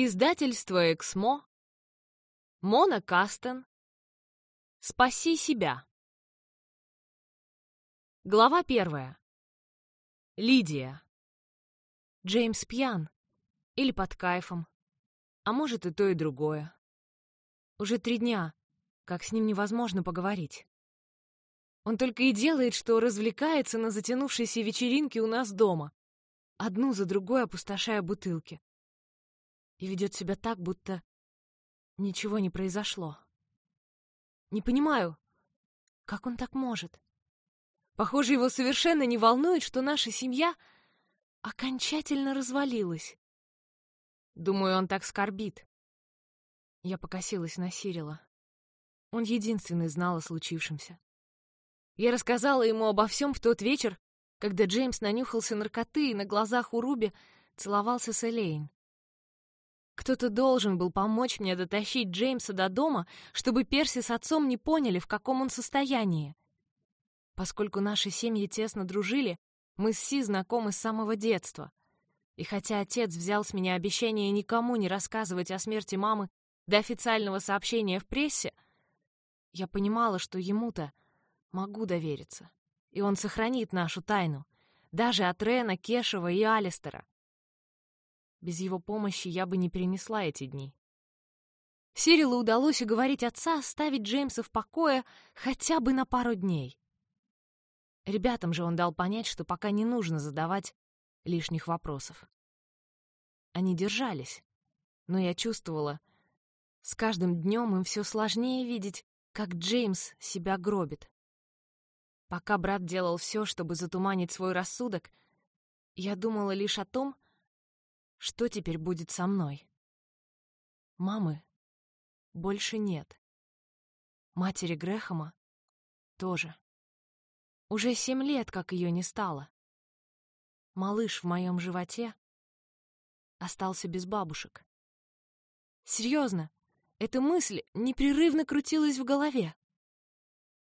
Издательство «Эксмо», Мона Кастен, «Спаси себя». Глава первая. Лидия. Джеймс пьян или под кайфом, а может и то, и другое. Уже три дня, как с ним невозможно поговорить. Он только и делает, что развлекается на затянувшейся вечеринке у нас дома, одну за другой опустошая бутылки. И ведет себя так, будто ничего не произошло. Не понимаю, как он так может. Похоже, его совершенно не волнует, что наша семья окончательно развалилась. Думаю, он так скорбит. Я покосилась на Сирила. Он единственный знал о случившемся. Я рассказала ему обо всем в тот вечер, когда Джеймс нанюхался наркоты и на глазах у Руби целовался с Элейн. Кто-то должен был помочь мне дотащить Джеймса до дома, чтобы Перси с отцом не поняли, в каком он состоянии. Поскольку наши семьи тесно дружили, мы с Си знакомы с самого детства. И хотя отец взял с меня обещание никому не рассказывать о смерти мамы до официального сообщения в прессе, я понимала, что ему-то могу довериться. И он сохранит нашу тайну, даже от Рена, Кешева и Алистера. Без его помощи я бы не перенесла эти дни. Сирилу удалось уговорить отца оставить Джеймса в покое хотя бы на пару дней. Ребятам же он дал понять, что пока не нужно задавать лишних вопросов. Они держались, но я чувствовала, с каждым днем им все сложнее видеть, как Джеймс себя гробит. Пока брат делал все, чтобы затуманить свой рассудок, я думала лишь о том, что теперь будет со мной. Мамы больше нет. Матери Грэхэма тоже. Уже семь лет, как ее не стало. Малыш в моем животе остался без бабушек. Серьезно, эта мысль непрерывно крутилась в голове.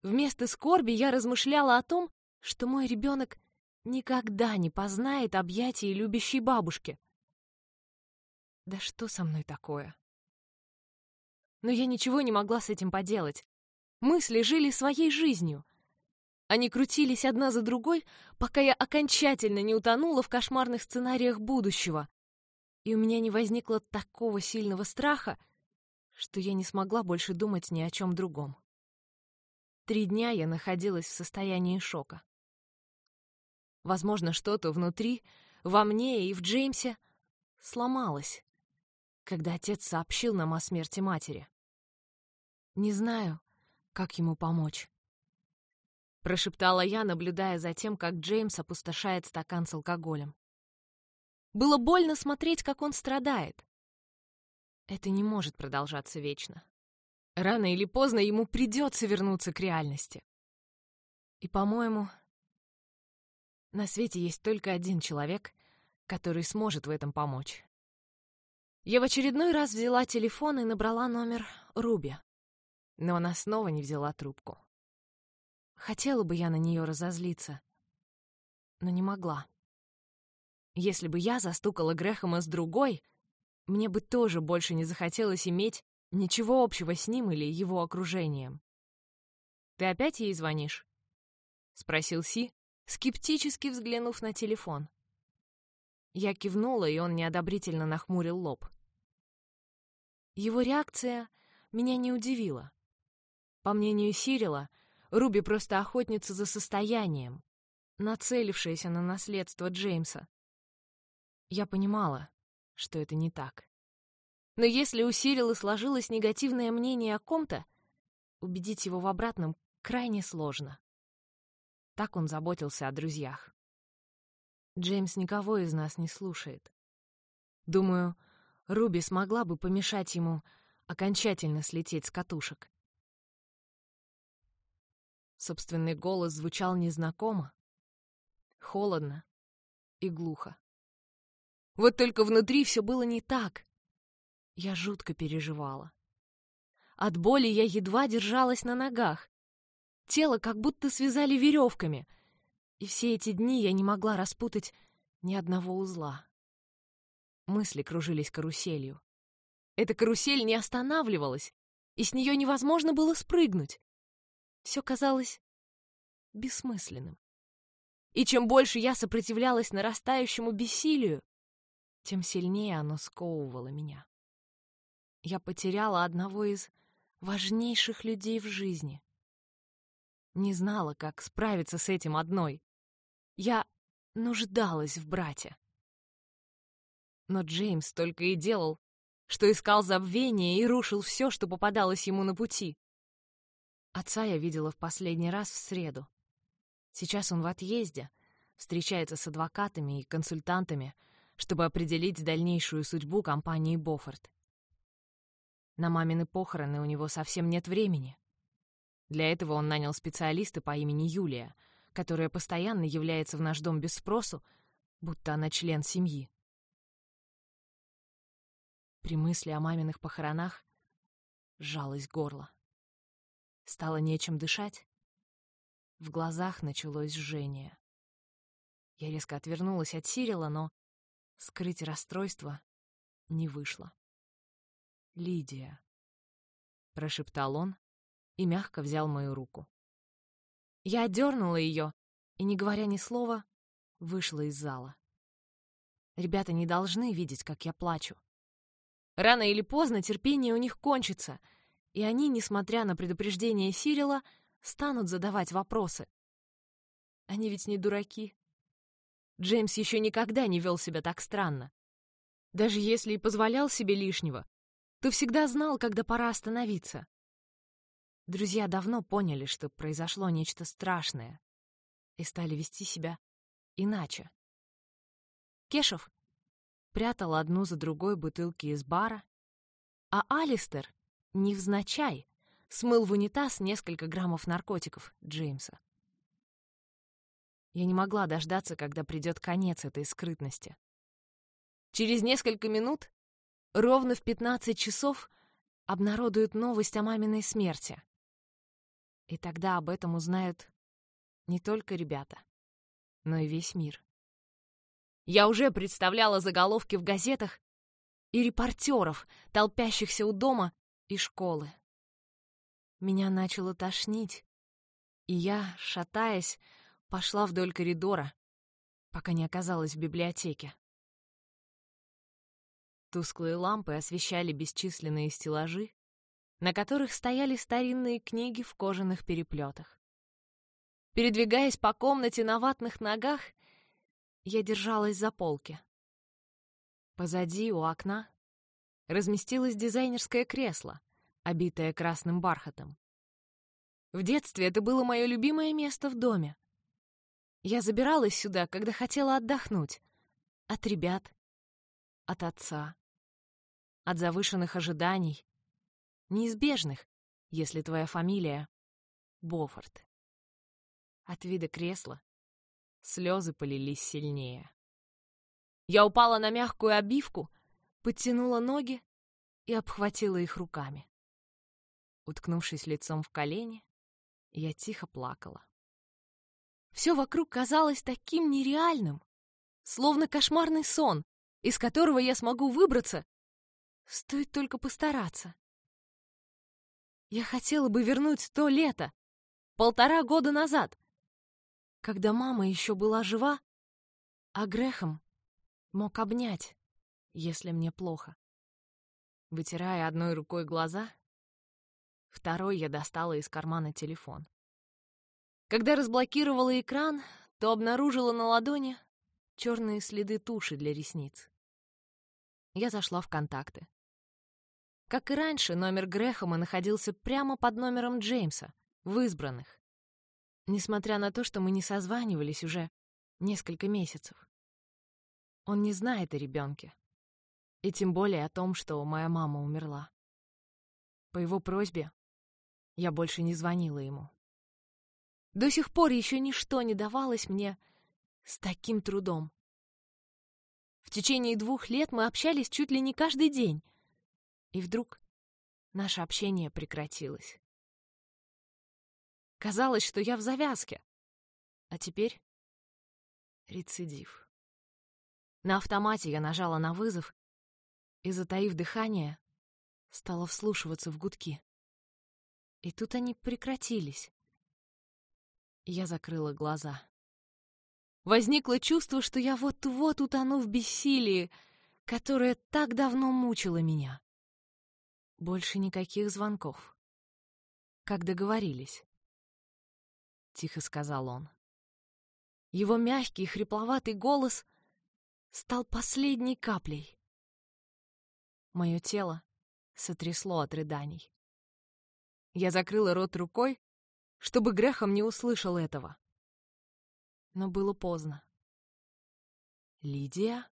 Вместо скорби я размышляла о том, что мой ребенок никогда не познает объятий любящей бабушки. Да что со мной такое? Но я ничего не могла с этим поделать. Мысли жили своей жизнью. Они крутились одна за другой, пока я окончательно не утонула в кошмарных сценариях будущего. И у меня не возникло такого сильного страха, что я не смогла больше думать ни о чем другом. Три дня я находилась в состоянии шока. Возможно, что-то внутри, во мне и в Джеймсе сломалось, когда отец сообщил нам о смерти матери. Не знаю, как ему помочь. Прошептала я, наблюдая за тем, как Джеймс опустошает стакан с алкоголем. Было больно смотреть, как он страдает. Это не может продолжаться вечно. Рано или поздно ему придется вернуться к реальности. И, по-моему, на свете есть только один человек, который сможет в этом помочь. Я в очередной раз взяла телефон и набрала номер Руби, но она снова не взяла трубку. Хотела бы я на нее разозлиться, но не могла. Если бы я застукала Грэхэма с другой, мне бы тоже больше не захотелось иметь Ничего общего с ним или его окружением. «Ты опять ей звонишь?» — спросил Си, скептически взглянув на телефон. Я кивнула, и он неодобрительно нахмурил лоб. Его реакция меня не удивила. По мнению Сирила, Руби просто охотница за состоянием, нацелившаяся на наследство Джеймса. Я понимала, что это не так. Но если у Сирила сложилось негативное мнение о ком-то, убедить его в обратном крайне сложно. Так он заботился о друзьях. Джеймс никого из нас не слушает. Думаю, Руби смогла бы помешать ему окончательно слететь с катушек. Собственный голос звучал незнакомо, холодно и глухо. Вот только внутри все было не так. Я жутко переживала. От боли я едва держалась на ногах. Тело как будто связали веревками, и все эти дни я не могла распутать ни одного узла. Мысли кружились каруселью. Эта карусель не останавливалась, и с нее невозможно было спрыгнуть. Все казалось бессмысленным. И чем больше я сопротивлялась нарастающему бессилию, тем сильнее оно сковывало меня. Я потеряла одного из важнейших людей в жизни. Не знала, как справиться с этим одной. Я нуждалась в брате. Но Джеймс только и делал, что искал забвение и рушил все, что попадалось ему на пути. Отца я видела в последний раз в среду. Сейчас он в отъезде, встречается с адвокатами и консультантами, чтобы определить дальнейшую судьбу компании «Боффорд». На мамины похороны у него совсем нет времени. Для этого он нанял специалиста по имени Юлия, которая постоянно является в наш дом без спросу, будто она член семьи. При мысли о маминых похоронах сжалось горло. Стало нечем дышать. В глазах началось жжение. Я резко отвернулась от Сирила, но скрыть расстройство не вышло. «Лидия», — прошептал он и мягко взял мою руку. Я отдернула ее и, не говоря ни слова, вышла из зала. Ребята не должны видеть, как я плачу. Рано или поздно терпение у них кончится, и они, несмотря на предупреждение Сирила, станут задавать вопросы. Они ведь не дураки. Джеймс еще никогда не вел себя так странно. Даже если и позволял себе лишнего, ты всегда знал, когда пора остановиться. Друзья давно поняли, что произошло нечто страшное, и стали вести себя иначе. Кешев прятал одну за другой бутылки из бара, а Алистер, невзначай, смыл в унитаз несколько граммов наркотиков Джеймса. Я не могла дождаться, когда придет конец этой скрытности. Через несколько минут ровно в 15 часов обнародуют новость о маминой смерти. И тогда об этом узнают не только ребята, но и весь мир. Я уже представляла заголовки в газетах и репортеров, толпящихся у дома и школы. Меня начало тошнить, и я, шатаясь, пошла вдоль коридора, пока не оказалась в библиотеке. Тусклые лампы освещали бесчисленные стеллажи, на которых стояли старинные книги в кожаных переплетах. Передвигаясь по комнате на ватных ногах, я держалась за полки. Позади, у окна, разместилось дизайнерское кресло, обитое красным бархатом. В детстве это было мое любимое место в доме. Я забиралась сюда, когда хотела отдохнуть. От ребят, от отца, от завышенных ожиданий, неизбежных, если твоя фамилия — Бофорд. От вида кресла слезы полились сильнее. Я упала на мягкую обивку, подтянула ноги и обхватила их руками. Уткнувшись лицом в колени, я тихо плакала. Все вокруг казалось таким нереальным, словно кошмарный сон, из которого я смогу выбраться, стоит только постараться. Я хотела бы вернуть то лето, полтора года назад, когда мама еще была жива, а Грехом мог обнять, если мне плохо. Вытирая одной рукой глаза, второй я достала из кармана телефон. Когда разблокировала экран, то обнаружила на ладони черные следы туши для ресниц. Я зашла в контакты. Как и раньше, номер Грэхэма находился прямо под номером Джеймса, в избранных. Несмотря на то, что мы не созванивались уже несколько месяцев. Он не знает о ребенке. И тем более о том, что моя мама умерла. По его просьбе я больше не звонила ему. До сих пор еще ничто не давалось мне с таким трудом. В течение двух лет мы общались чуть ли не каждый день. И вдруг наше общение прекратилось. Казалось, что я в завязке. А теперь рецидив. На автомате я нажала на вызов и, затаив дыхание, Стала вслушиваться в гудки. И тут они прекратились. Я закрыла глаза. Возникло чувство, что я вот-вот утону в бессилии, которое так давно мучило меня. Больше никаких звонков. Как договорились. Тихо сказал он. Его мягкий, хрипловатый голос стал последней каплей. Мое тело сотрясло от рыданий. Я закрыла рот рукой, чтобы Грехом не услышал этого. Но было поздно. «Лидия?»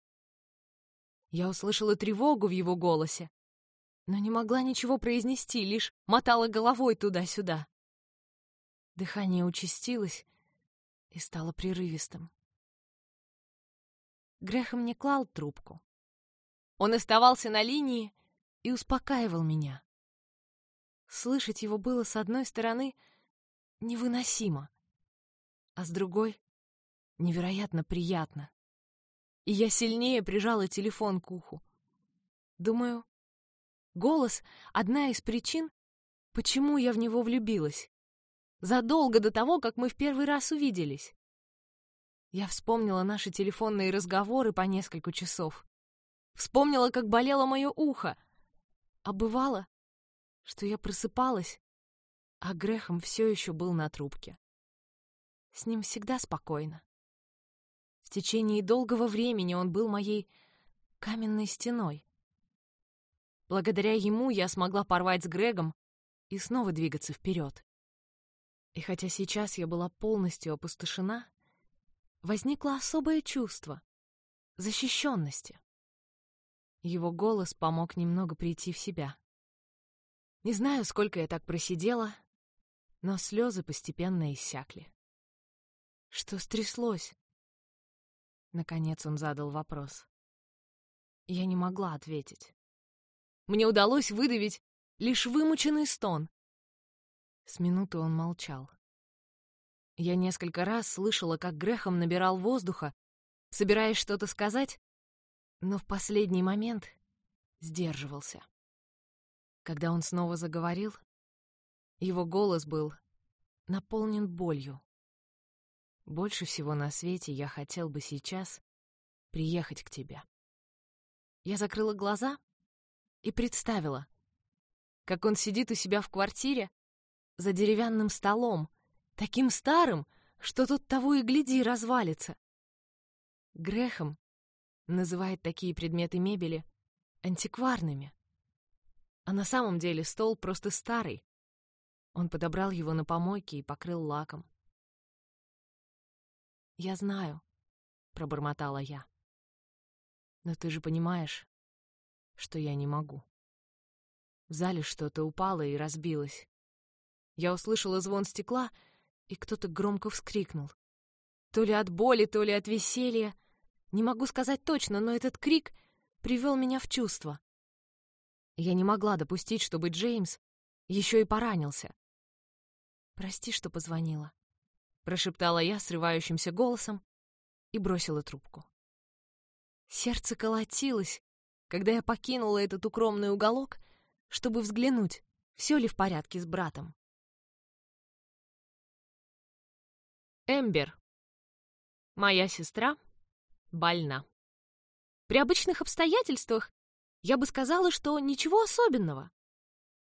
Я услышала тревогу в его голосе, но не могла ничего произнести, лишь мотала головой туда-сюда. Дыхание участилось и стало прерывистым. Грехом не клал трубку. Он оставался на линии и успокаивал меня. Слышать его было, с одной стороны, невыносимо, а с другой — невероятно приятно. И я сильнее прижала телефон к уху. Думаю, голос — одна из причин, почему я в него влюбилась. Задолго до того, как мы в первый раз увиделись. Я вспомнила наши телефонные разговоры по несколько часов. Вспомнила, как болело мое ухо. А бывало, что я просыпалась, а Грехом все еще был на трубке. С ним всегда спокойно. В течение долгого времени он был моей каменной стеной. Благодаря ему я смогла порвать с Грегом и снова двигаться вперед. И хотя сейчас я была полностью опустошена, возникло особое чувство — защищенности. Его голос помог немного прийти в себя. Не знаю, сколько я так просидела, но слезы постепенно иссякли. Что стряслось? Наконец он задал вопрос. Я не могла ответить. Мне удалось выдавить лишь вымученный стон. С минуты он молчал. Я несколько раз слышала, как Грехом набирал воздуха, собираясь что-то сказать, но в последний момент сдерживался. Когда он снова заговорил, его голос был наполнен болью. Больше всего на свете я хотел бы сейчас приехать к тебе. Я закрыла глаза и представила, как он сидит у себя в квартире за деревянным столом, таким старым, что тут того и гляди развалится. Грехом называет такие предметы мебели антикварными. А на самом деле стол просто старый. Он подобрал его на помойке и покрыл лаком. «Я знаю», — пробормотала я. «Но ты же понимаешь, что я не могу». В зале что-то упало и разбилось. Я услышала звон стекла, и кто-то громко вскрикнул. То ли от боли, то ли от веселья. Не могу сказать точно, но этот крик привел меня в чувство. Я не могла допустить, чтобы Джеймс еще и поранился. «Прости, что позвонила», — прошептала я срывающимся голосом и бросила трубку. Сердце колотилось, когда я покинула этот укромный уголок, чтобы взглянуть, все ли в порядке с братом. Эмбер. Моя сестра больна. При обычных обстоятельствах я бы сказала, что ничего особенного.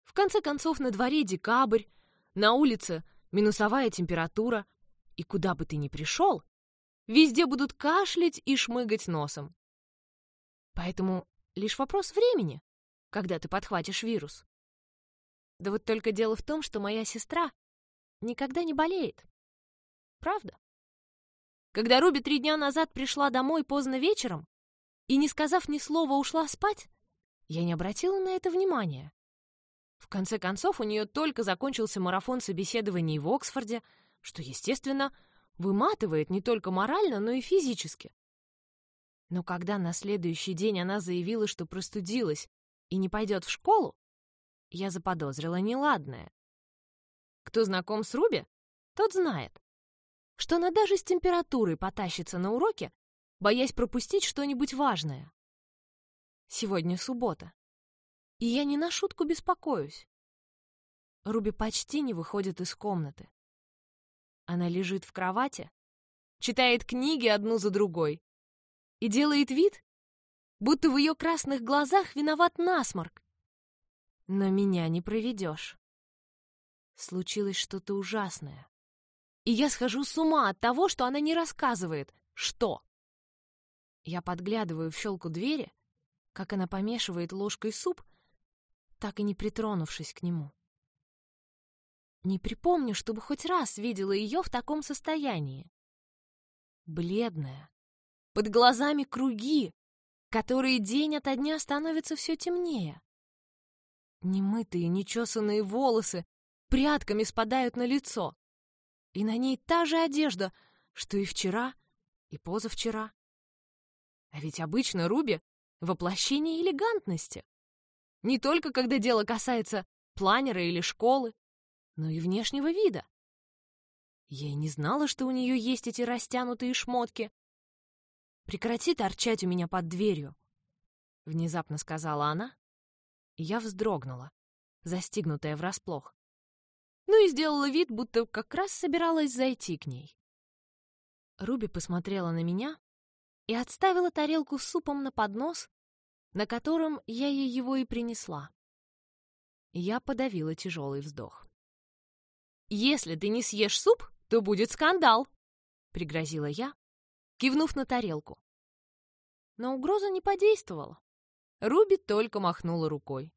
В конце концов, на дворе декабрь, на улице минусовая температура, и куда бы ты ни пришел, везде будут кашлять и шмыгать носом. Поэтому лишь вопрос времени, когда ты подхватишь вирус. Да вот только дело в том, что моя сестра никогда не болеет. Правда? Когда Руби три дня назад пришла домой поздно вечером и, не сказав ни слова, ушла спать, я не обратила на это внимания. В конце концов, у нее только закончился марафон собеседований в Оксфорде, что, естественно, выматывает не только морально, но и физически. Но когда на следующий день она заявила, что простудилась и не пойдет в школу, я заподозрила неладное. Кто знаком с Руби, тот знает, что она даже с температурой потащится на уроке, боясь пропустить что-нибудь важное. Сегодня суббота. и я не на шутку беспокоюсь. Руби почти не выходит из комнаты. Она лежит в кровати, читает книги одну за другой и делает вид, будто в ее красных глазах виноват насморк. Но меня не проведешь. Случилось что-то ужасное. И я схожу с ума от того, что она не рассказывает. Что? Я подглядываю в щелку двери, как она помешивает ложкой суп, так и не притронувшись к нему. Не припомню, чтобы хоть раз видела ее в таком состоянии. Бледная, под глазами круги, которые день ото дня становятся все темнее. Немытые, нечесанные волосы прядками спадают на лицо. И на ней та же одежда, что и вчера, и позавчера. А ведь обычно Руби — воплощение элегантности. Не только когда дело касается планера или школы, но и внешнего вида. Я и не знала, что у нее есть эти растянутые шмотки. «Прекрати торчать у меня под дверью», — внезапно сказала она, и я вздрогнула, застигнутая врасплох. Ну и сделала вид, будто как раз собиралась зайти к ней. Руби посмотрела на меня и отставила тарелку с супом на поднос, на котором я ей его и принесла. Я подавила тяжелый вздох. «Если ты не съешь суп, то будет скандал!» — пригрозила я, кивнув на тарелку. Но угроза не подействовала. Руби только махнула рукой.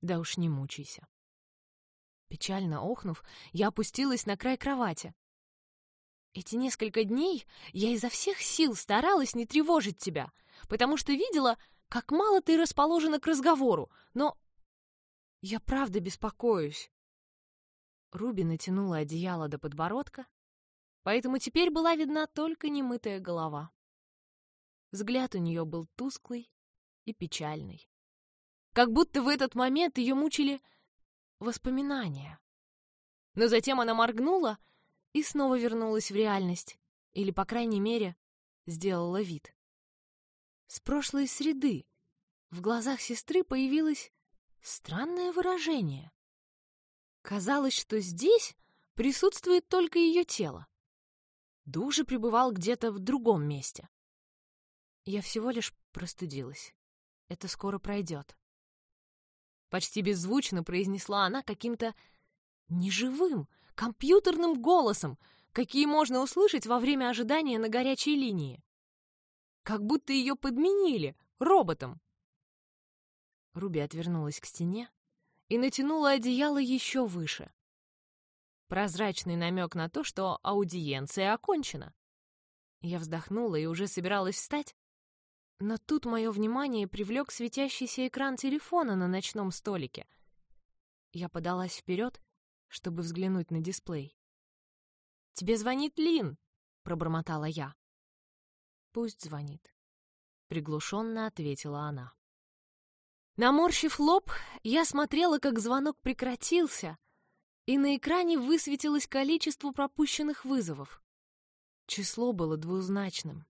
«Да уж не мучайся». Печально охнув, я опустилась на край кровати. Эти несколько дней я изо всех сил старалась не тревожить тебя, потому что видела, как мало ты расположена к разговору, но я правда беспокоюсь. Руби натянула одеяло до подбородка, поэтому теперь была видна только немытая голова. Взгляд у нее был тусклый и печальный. Как будто в этот момент ее мучили воспоминания. Но затем она моргнула и снова вернулась в реальность, или, по крайней мере, сделала вид. С прошлой среды в глазах сестры появилось странное выражение. Казалось, что здесь присутствует только ее тело. Дух же пребывал где-то в другом месте. Я всего лишь простудилась. Это скоро пройдет. Почти беззвучно произнесла она каким-то неживым, компьютерным голосом, какие можно услышать во время ожидания на горячей линии. Как будто ее подменили роботом. Руби отвернулась к стене и натянула одеяло еще выше. Прозрачный намек на то, что аудиенция окончена. Я вздохнула и уже собиралась встать, но тут мое внимание привлек светящийся экран телефона на ночном столике. Я подалась вперед, чтобы взглянуть на дисплей. «Тебе звонит Лин!» — пробормотала я. «Пусть звонит», — приглушенно ответила она. Наморщив лоб, я смотрела, как звонок прекратился, и на экране высветилось количество пропущенных вызовов. Число было двузначным.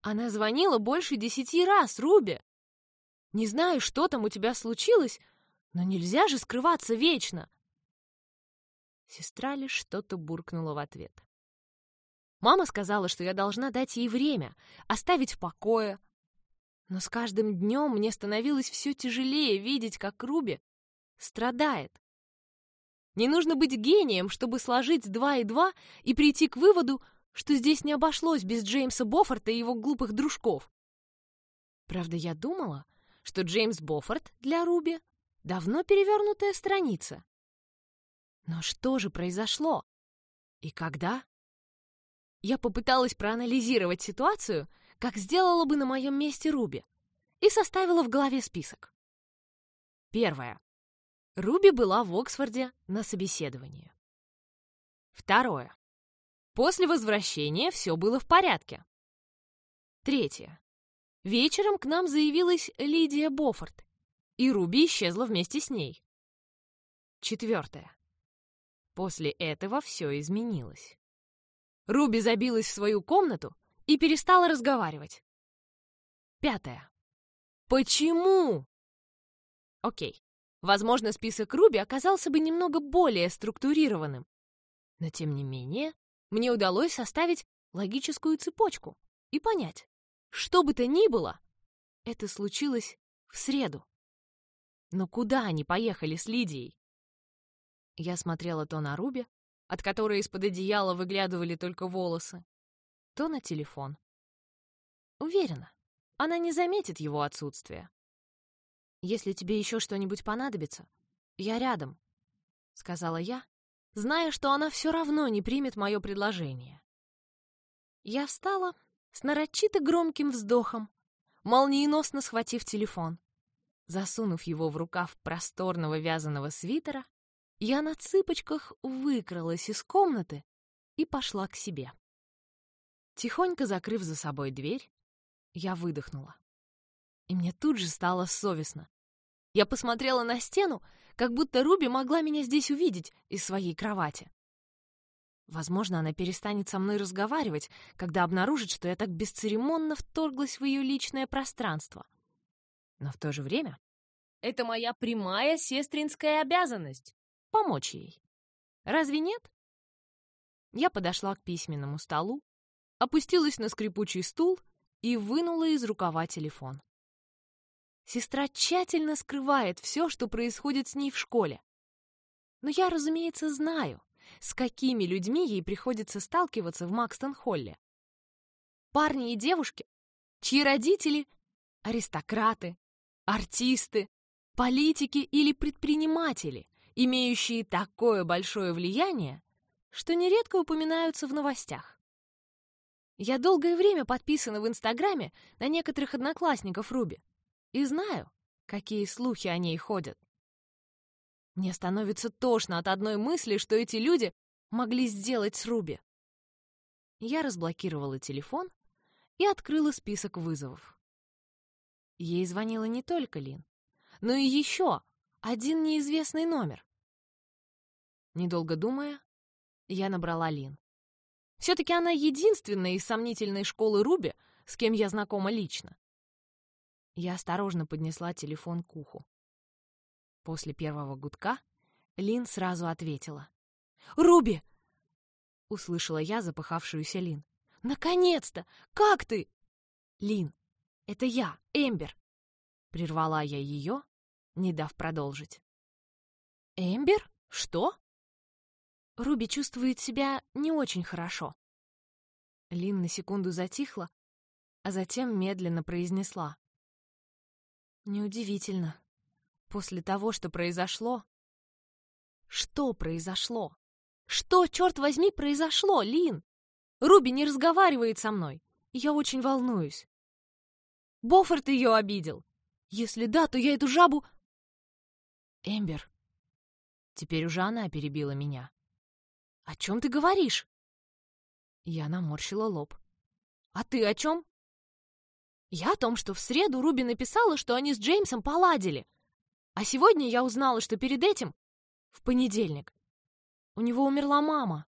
Она звонила больше десяти раз, Руби. Не знаю, что там у тебя случилось, но нельзя же скрываться вечно. Сестра лишь что-то буркнула в ответ. Мама сказала, что я должна дать ей время, оставить в покое. Но с каждым днем мне становилось все тяжелее видеть, как Руби страдает. Не нужно быть гением, чтобы сложить два и два и прийти к выводу, что здесь не обошлось без Джеймса Боффорта и его глупых дружков. Правда, я думала, что Джеймс Боффорд для Руби давно перевернутая страница. Но что же произошло? И когда? Я попыталась проанализировать ситуацию, как сделала бы на моем месте Руби, и составила в голове список. Первое. Руби была в Оксфорде на собеседовании. Второе. После возвращения все было в порядке. Третье. Вечером к нам заявилась Лидия Боффорд, и Руби исчезла вместе с ней. Четвертое. После этого все изменилось. Руби забилась в свою комнату и перестала разговаривать. Пятое. Почему? Окей. Возможно, список Руби оказался бы немного более структурированным. Но, тем не менее, мне удалось составить логическую цепочку и понять, что бы то ни было, это случилось в среду. Но куда они поехали с Лидией? Я смотрела то на Руби, от которой из-под одеяла выглядывали только волосы, то на телефон. Уверена, она не заметит его отсутствие. «Если тебе еще что-нибудь понадобится, я рядом», — сказала я, зная, что она все равно не примет мое предложение. Я встала с нарочито громким вздохом, молниеносно схватив телефон. Засунув его в рукав просторного вязаного свитера, я на цыпочках выкралась из комнаты и пошла к себе. Тихонько закрыв за собой дверь, я выдохнула. И мне тут же стало совестно. Я посмотрела на стену, как будто Руби могла меня здесь увидеть из своей кровати. Возможно, она перестанет со мной разговаривать, когда обнаружит, что я так бесцеремонно вторглась в ее личное пространство. Но в то же время это моя прямая сестринская обязанность — помочь ей. Разве нет? Я подошла к письменному столу, опустилась на скрипучий стул и вынула из рукава телефон. Сестра тщательно скрывает все, что происходит с ней в школе. Но я, разумеется, знаю, с какими людьми ей приходится сталкиваться в Макстон-Холле. Парни и девушки, чьи родители — аристократы, артисты, политики или предприниматели, имеющие такое большое влияние, что нередко упоминаются в новостях. Я долгое время подписана в Инстаграме на некоторых одноклассников Руби и знаю, какие слухи о ней ходят. Мне становится тошно от одной мысли, что эти люди могли сделать с Руби. Я разблокировала телефон и открыла список вызовов. Ей звонила не только Лин, но и еще один неизвестный номер. Недолго думая, я набрала Лин. Все-таки она единственная из сомнительной школы Руби, с кем я знакома лично. Я осторожно поднесла телефон к уху. После первого гудка Лин сразу ответила. «Руби!» — услышала я запыхавшуюся Лин. «Наконец-то! Как ты?» «Лин, это я, Эмбер!» Прервала я ее, не дав продолжить. «Эмбер? Что?» Руби чувствует себя не очень хорошо. Лин на секунду затихла, а затем медленно произнесла. «Неудивительно. После того, что произошло... Что произошло? Что, черт возьми, произошло, Лин? Руби не разговаривает со мной, я очень волнуюсь. Боффорд ее обидел. Если да, то я эту жабу... Эмбер. Теперь уже она перебила меня. О чем ты говоришь? Я наморщила лоб. А ты о чем? Я о том, что в среду Руби написала, что они с Джеймсом поладили. А сегодня я узнала, что перед этим, в понедельник, у него умерла мама.